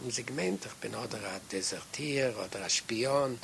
haben sie gemeint, ich bin oder ein Desertier oder ein Spion,